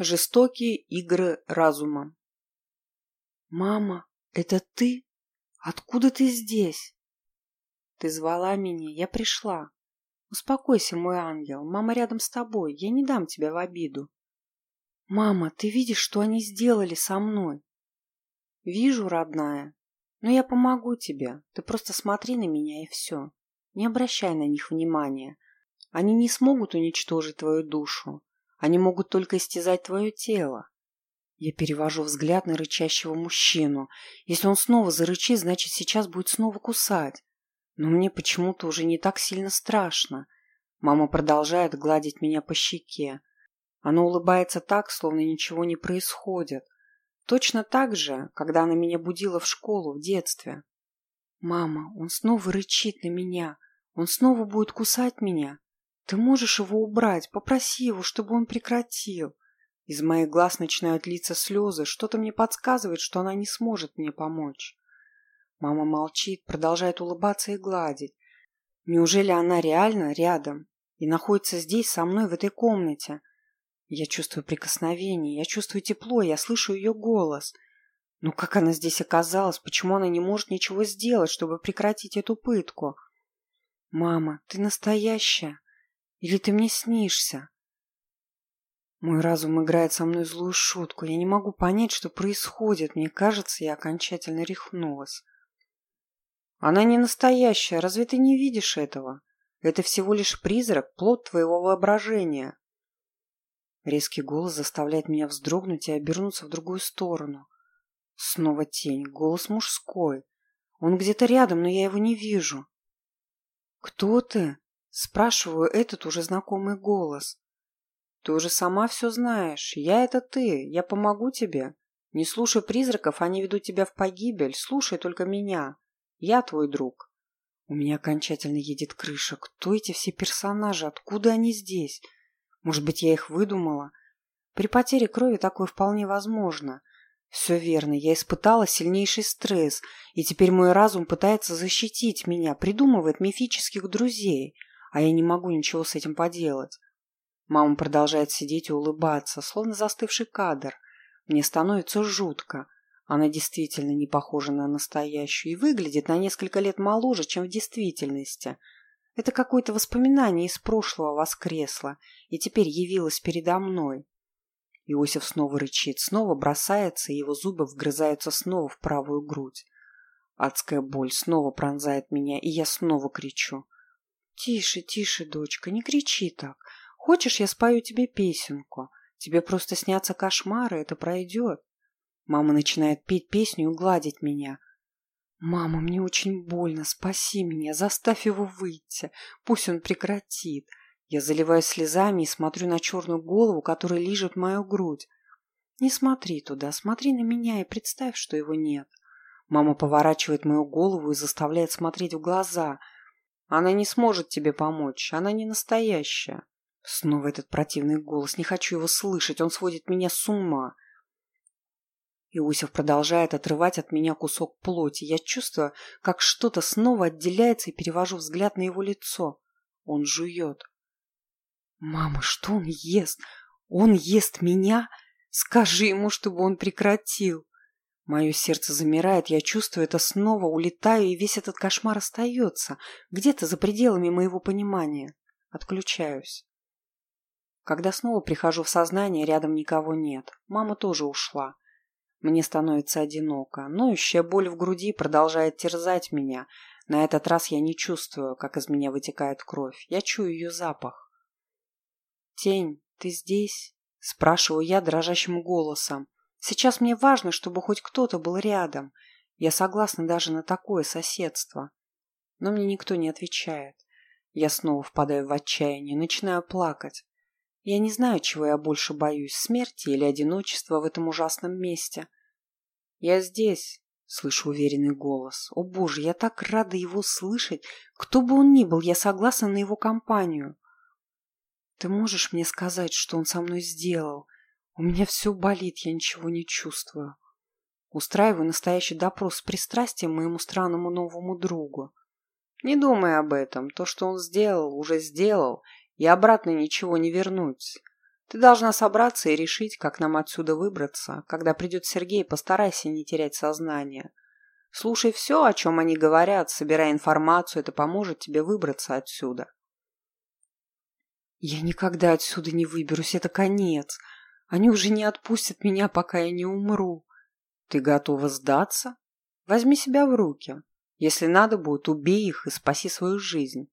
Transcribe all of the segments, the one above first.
Жестокие игры разума. «Мама, это ты? Откуда ты здесь?» «Ты звала меня, я пришла. Успокойся, мой ангел, мама рядом с тобой, я не дам тебя в обиду». «Мама, ты видишь, что они сделали со мной?» «Вижу, родная, но я помогу тебе, ты просто смотри на меня и все. Не обращай на них внимания. Они не смогут уничтожить твою душу, они могут только истязать твое тело. Я перевожу взгляд на рычащего мужчину. Если он снова зарычит, значит, сейчас будет снова кусать. Но мне почему-то уже не так сильно страшно. Мама продолжает гладить меня по щеке. Она улыбается так, словно ничего не происходит. Точно так же, когда она меня будила в школу в детстве. «Мама, он снова рычит на меня. Он снова будет кусать меня. Ты можешь его убрать, попроси его, чтобы он прекратил. Из моих глаз начинают литься слезы, что-то мне подсказывает, что она не сможет мне помочь. Мама молчит, продолжает улыбаться и гладить. Неужели она реально рядом и находится здесь со мной в этой комнате? Я чувствую прикосновение, я чувствую тепло, я слышу ее голос. Но как она здесь оказалась? Почему она не может ничего сделать, чтобы прекратить эту пытку? «Мама, ты настоящая!» Или ты мне снишься? Мой разум играет со мной злую шутку. Я не могу понять, что происходит. Мне кажется, я окончательно рехнулась. Она не настоящая. Разве ты не видишь этого? Это всего лишь призрак, плод твоего воображения. Резкий голос заставляет меня вздрогнуть и обернуться в другую сторону. Снова тень. Голос мужской. Он где-то рядом, но я его не вижу. «Кто ты?» Спрашиваю этот уже знакомый голос. Ты уже сама все знаешь. Я это ты. Я помогу тебе. Не слушай призраков, они ведут тебя в погибель. Слушай только меня. Я твой друг. У меня окончательно едет крыша. Кто эти все персонажи? Откуда они здесь? Может быть, я их выдумала? При потере крови такое вполне возможно. Все верно, я испытала сильнейший стресс, и теперь мой разум пытается защитить меня, придумывает мифических друзей – а я не могу ничего с этим поделать. Мама продолжает сидеть и улыбаться, словно застывший кадр. Мне становится жутко. Она действительно не похожа на настоящую и выглядит на несколько лет моложе, чем в действительности. Это какое-то воспоминание из прошлого воскресло и теперь явилось передо мной. Иосиф снова рычит, снова бросается, и его зубы вгрызаются снова в правую грудь. Адская боль снова пронзает меня, и я снова кричу. «Тише, тише, дочка, не кричи так. Хочешь, я спою тебе песенку? Тебе просто снятся кошмары, это пройдет». Мама начинает петь песню и гладить меня. «Мама, мне очень больно, спаси меня, заставь его выйти, пусть он прекратит». Я заливаюсь слезами и смотрю на черную голову, которая лижет мою грудь. «Не смотри туда, смотри на меня и представь, что его нет». Мама поворачивает мою голову и заставляет смотреть в глаза – она не сможет тебе помочь. Она не настоящая. Снова этот противный голос. Не хочу его слышать. Он сводит меня с ума. Иосиф продолжает отрывать от меня кусок плоти. Я чувствую, как что-то снова отделяется и перевожу взгляд на его лицо. Он жует. «Мама, что он ест? Он ест меня? Скажи ему, чтобы он прекратил!» Мое сердце замирает, я чувствую это снова, улетаю, и весь этот кошмар остается, где-то за пределами моего понимания. Отключаюсь. Когда снова прихожу в сознание, рядом никого нет. Мама тоже ушла. Мне становится одиноко. Ноющая боль в груди продолжает терзать меня. На этот раз я не чувствую, как из меня вытекает кровь. Я чую ее запах. «Тень, ты здесь?» – спрашиваю я дрожащим голосом. Сейчас мне важно, чтобы хоть кто-то был рядом. Я согласна даже на такое соседство. Но мне никто не отвечает. Я снова впадаю в отчаяние, начинаю плакать. Я не знаю, чего я больше боюсь, смерти или одиночества в этом ужасном месте. «Я здесь», — слышу уверенный голос. «О боже, я так рада его слышать! Кто бы он ни был, я согласна на его компанию». «Ты можешь мне сказать, что он со мной сделал?» У меня все болит, я ничего не чувствую. Устраиваю настоящий допрос с пристрастием моему странному новому другу. Не думай об этом. То, что он сделал, уже сделал, и обратно ничего не вернуть. Ты должна собраться и решить, как нам отсюда выбраться. Когда придет Сергей, постарайся не терять сознание. Слушай все, о чем они говорят, собирай информацию, это поможет тебе выбраться отсюда. Я никогда отсюда не выберусь, это конец. Они уже не отпустят меня, пока я не умру. Ты готова сдаться? Возьми себя в руки. Если надо будет, убей их и спаси свою жизнь.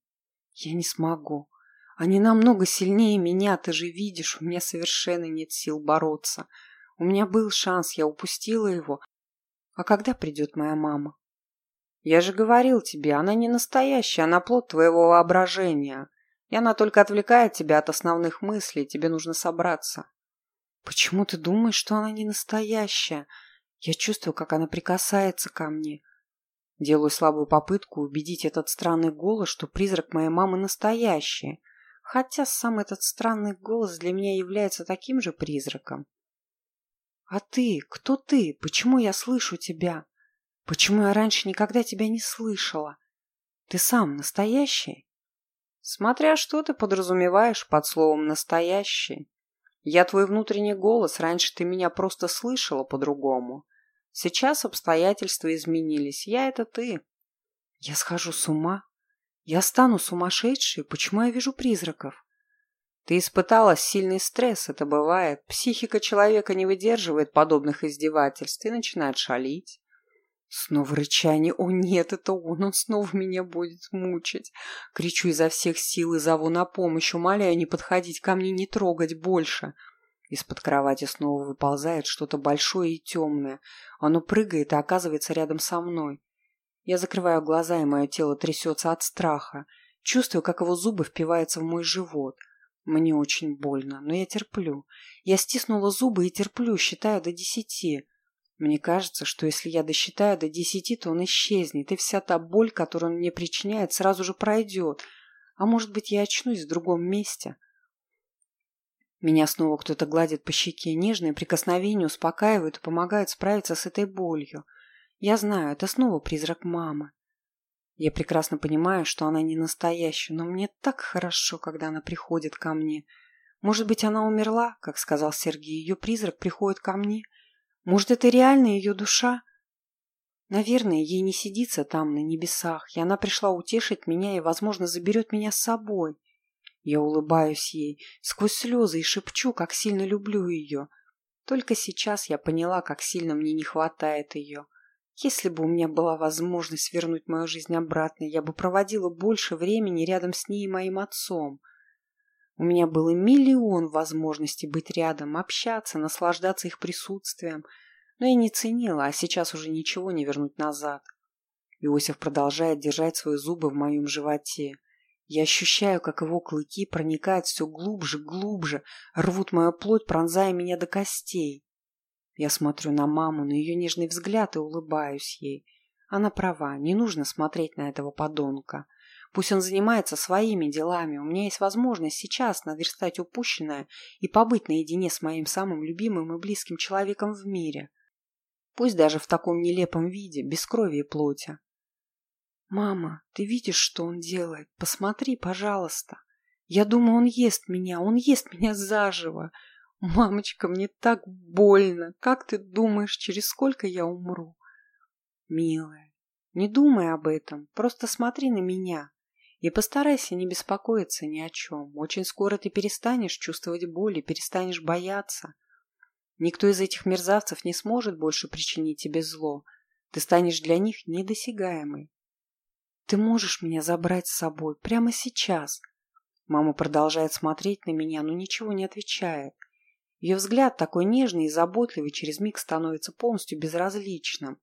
Я не смогу. Они намного сильнее меня, ты же видишь, у меня совершенно нет сил бороться. У меня был шанс, я упустила его. А когда придет моя мама? Я же говорил тебе, она не настоящая, она плод твоего воображения. И она только отвлекает тебя от основных мыслей, тебе нужно собраться. Почему ты думаешь, что она не настоящая? Я чувствую, как она прикасается ко мне. Делаю слабую попытку убедить этот странный голос, что призрак моей мамы настоящий, хотя сам этот странный голос для меня является таким же призраком. А ты? Кто ты? Почему я слышу тебя? Почему я раньше никогда тебя не слышала? Ты сам настоящий? Смотря что ты подразумеваешь под словом «настоящий». Я твой внутренний голос, раньше ты меня просто слышала по-другому. Сейчас обстоятельства изменились, я это ты. Я схожу с ума. Я стану сумасшедшей, почему я вижу призраков? Ты испытала сильный стресс, это бывает. Психика человека не выдерживает подобных издевательств и начинает шалить. Снова рычание. О нет, это он, он снова меня будет мучить. Кричу изо всех сил и зову на помощь, умоляю не подходить ко мне, не трогать больше. Из-под кровати снова выползает что-то большое и темное. Оно прыгает и оказывается рядом со мной. Я закрываю глаза, и мое тело трясется от страха. Чувствую, как его зубы впиваются в мой живот. Мне очень больно, но я терплю. Я стиснула зубы и терплю, считаю до десяти. Мне кажется, что если я досчитаю до десяти, то он исчезнет, и вся та боль, которую он мне причиняет, сразу же пройдет. А может быть, я очнусь в другом месте? Меня снова кто-то гладит по щеке, нежные прикосновения успокаивают и помогают справиться с этой болью. Я знаю, это снова призрак мамы. Я прекрасно понимаю, что она не настоящая, но мне так хорошо, когда она приходит ко мне. Может быть, она умерла, как сказал Сергей, ее призрак приходит ко мне – может, это реально ее душа? Наверное, ей не сидится там, на небесах, и она пришла утешить меня и, возможно, заберет меня с собой. Я улыбаюсь ей сквозь слезы и шепчу, как сильно люблю ее. Только сейчас я поняла, как сильно мне не хватает ее. Если бы у меня была возможность вернуть мою жизнь обратно, я бы проводила больше времени рядом с ней и моим отцом. У меня было миллион возможностей быть рядом, общаться, наслаждаться их присутствием, но я не ценила, а сейчас уже ничего не вернуть назад. Иосиф продолжает держать свои зубы в моем животе. Я ощущаю, как его клыки проникают все глубже, глубже, рвут мою плоть, пронзая меня до костей. Я смотрю на маму, на ее нежный взгляд и улыбаюсь ей. Она права, не нужно смотреть на этого подонка. Пусть он занимается своими делами. У меня есть возможность сейчас наверстать упущенное и побыть наедине с моим самым любимым и близким человеком в мире. Пусть даже в таком нелепом виде, без крови и плоти. «Мама, ты видишь, что он делает? Посмотри, пожалуйста. Я думаю, он ест меня, он ест меня заживо. Мамочка, мне так больно. Как ты думаешь, через сколько я умру?» «Милая, не думай об этом, просто смотри на меня. И постарайся не беспокоиться ни о чем. Очень скоро ты перестанешь чувствовать боль и перестанешь бояться. Никто из этих мерзавцев не сможет больше причинить тебе зло. Ты станешь для них недосягаемой. Ты можешь меня забрать с собой прямо сейчас. Мама продолжает смотреть на меня, но ничего не отвечает. Ее взгляд такой нежный и заботливый через миг становится полностью безразличным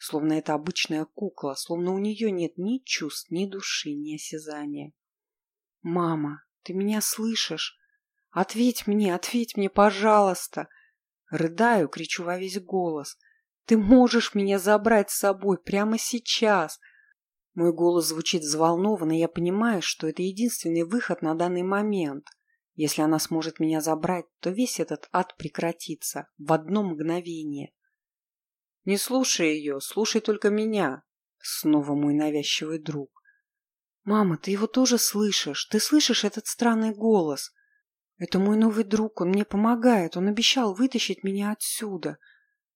словно это обычная кукла, словно у нее нет ни чувств, ни души, ни осязания. «Мама, ты меня слышишь? Ответь мне, ответь мне, пожалуйста!» Рыдаю, кричу во весь голос. «Ты можешь меня забрать с собой прямо сейчас!» Мой голос звучит взволнованно, я понимаю, что это единственный выход на данный момент. Если она сможет меня забрать, то весь этот ад прекратится в одно мгновение. Не слушай ее, слушай только меня. Снова мой навязчивый друг. Мама, ты его тоже слышишь? Ты слышишь этот странный голос? Это мой новый друг, он мне помогает, он обещал вытащить меня отсюда.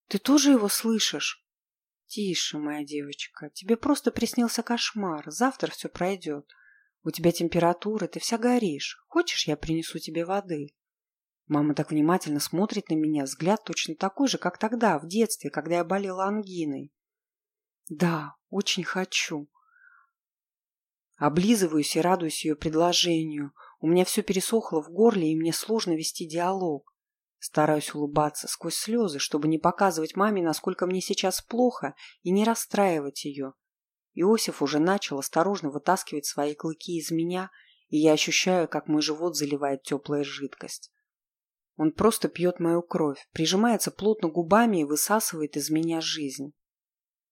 Ты тоже его слышишь? Тише, моя девочка, тебе просто приснился кошмар, завтра все пройдет. У тебя температура, ты вся горишь. Хочешь, я принесу тебе воды? Мама так внимательно смотрит на меня, взгляд точно такой же, как тогда, в детстве, когда я болела ангиной. Да, очень хочу. Облизываюсь и радуюсь ее предложению. У меня все пересохло в горле, и мне сложно вести диалог. Стараюсь улыбаться сквозь слезы, чтобы не показывать маме, насколько мне сейчас плохо, и не расстраивать ее. Иосиф уже начал осторожно вытаскивать свои клыки из меня, и я ощущаю, как мой живот заливает теплая жидкость. Он просто пьет мою кровь, прижимается плотно губами и высасывает из меня жизнь.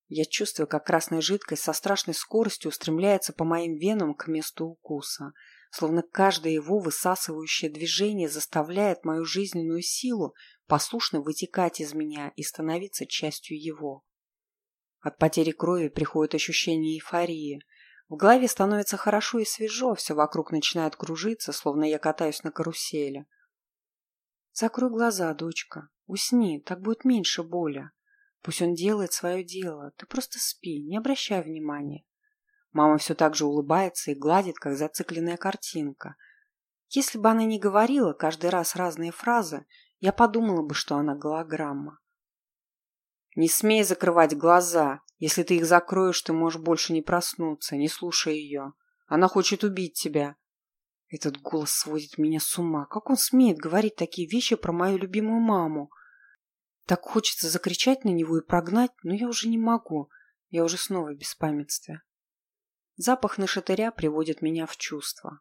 Я чувствую, как красная жидкость со страшной скоростью устремляется по моим венам к месту укуса, словно каждое его высасывающее движение заставляет мою жизненную силу послушно вытекать из меня и становиться частью его. От потери крови приходит ощущение эйфории. В голове становится хорошо и свежо, все вокруг начинает кружиться, словно я катаюсь на карусели. Закрой глаза, дочка. Усни, так будет меньше боли. Пусть он делает свое дело. Ты просто спи, не обращай внимания. Мама все так же улыбается и гладит, как зацикленная картинка. Если бы она не говорила каждый раз разные фразы, я подумала бы, что она голограмма. Не смей закрывать глаза. Если ты их закроешь, ты можешь больше не проснуться. Не слушай ее. Она хочет убить тебя. Этот голос сводит меня с ума. Как он смеет говорить такие вещи про мою любимую маму? Так хочется закричать на него и прогнать, но я уже не могу. Я уже снова в беспамятстве. Запах нашатыря приводит меня в чувство.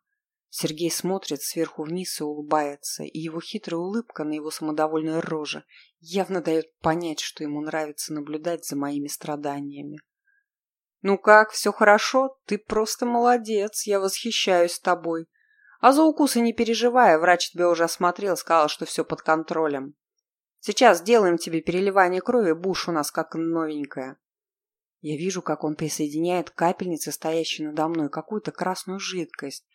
Сергей смотрит сверху вниз и улыбается, и его хитрая улыбка на его самодовольной роже явно дает понять, что ему нравится наблюдать за моими страданиями. «Ну как, все хорошо? Ты просто молодец, я восхищаюсь тобой», а за укусы не переживай, врач тебя уже осмотрел, сказал, что все под контролем. Сейчас сделаем тебе переливание крови, буш у нас как новенькая. Я вижу, как он присоединяет к капельнице, стоящей надо мной, какую-то красную жидкость.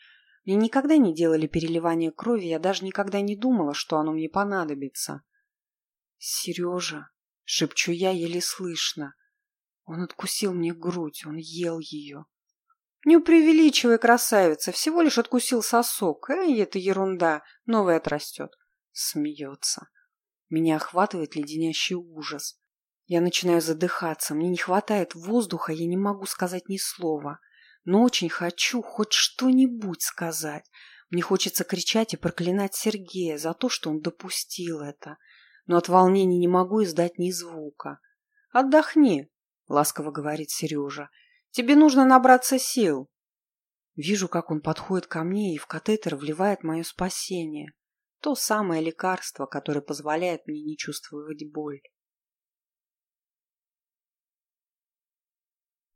Мне никогда не делали переливание крови, я даже никогда не думала, что оно мне понадобится. «Сережа!» — шепчу я еле слышно. Он откусил мне грудь, он ел ее. Не преувеличивай, красавица, всего лишь откусил сосок. Эй, это ерунда, новый отрастет. Смеется. Меня охватывает леденящий ужас. Я начинаю задыхаться, мне не хватает воздуха, я не могу сказать ни слова. Но очень хочу хоть что-нибудь сказать. Мне хочется кричать и проклинать Сергея за то, что он допустил это. Но от волнения не могу издать ни звука. «Отдохни», — ласково говорит Сережа. Тебе нужно набраться сил. Вижу, как он подходит ко мне и в катетер вливает мое спасение. То самое лекарство, которое позволяет мне не чувствовать боль.